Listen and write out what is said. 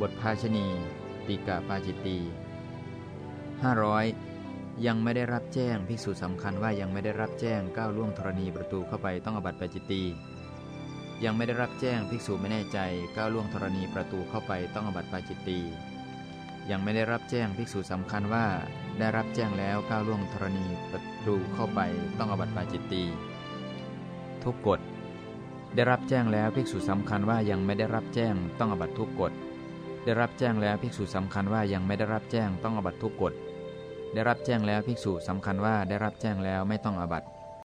บทภาชณี ติกาปาจิตตี500 ยังไม่ได้รับแจ้ง ภิกษุสำคัญว่ายังไม่ได้รับแจ้งก้าวล่วงธรณีประตูเข้าไปต้องอบัติปาจิตตียังไม่ได้รับแจ้งภิกษุไม่แน่ใจก้าวล่วงธรณีประตูเข้าไปต้องอบัติปาจิตตียังไม่ได้รับแจ้งภิกษุสำคัญว่า ได้รับแจ้งแล้วก้าวล่วงธรณีประตูเข้าไปต้องอบัติปาจิตตีทุกกฎได้รับแจ้งแล้วภิกษุสำคัญว่ายังไม่ได้รับแจ้งต้องอบัตทุกกฎ ได้รับแจ้งแล้วภิกษุสำคัญว่ายังไม่ได้รับแจ้งต้องอบัตทุกกฎ ได้รับแจ้งแล้วภิกษุสำคัญว่าได้รับแจ้งแล้วไม่ต้องอบัติ